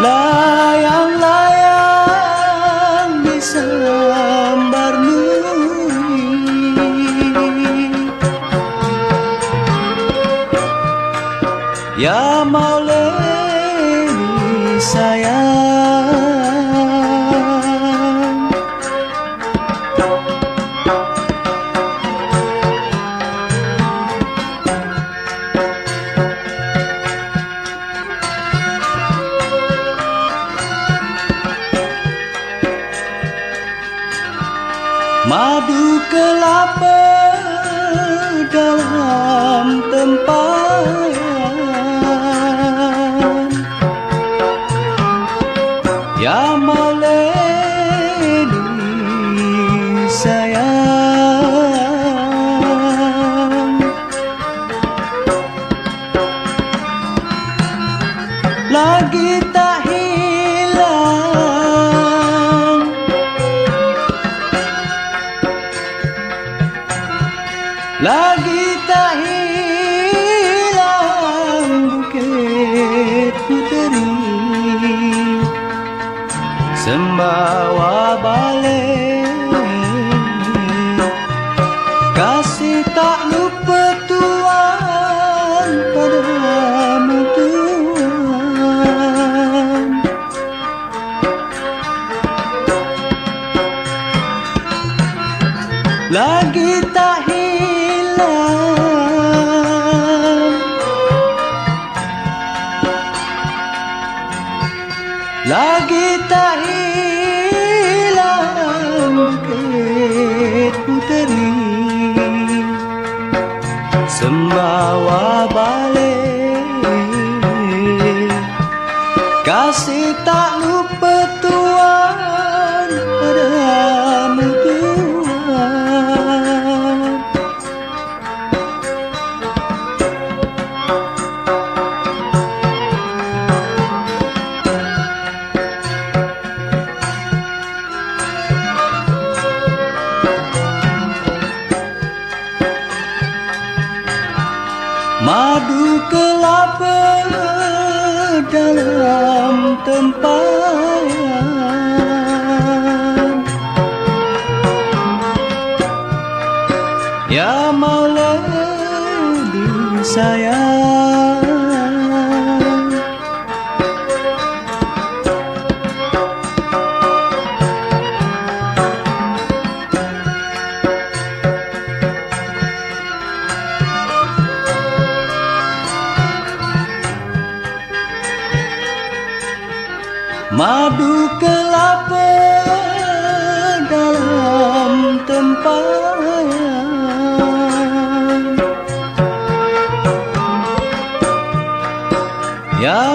Layang-layang di sembar nuri. Ya mauleni sayang Madu kelapa dalam tempayan hilang Lagi tak hilang bukit puteri Sembawa balik Madu kelapa dalam tempayan Madu kelapa dalam tempayan. Ya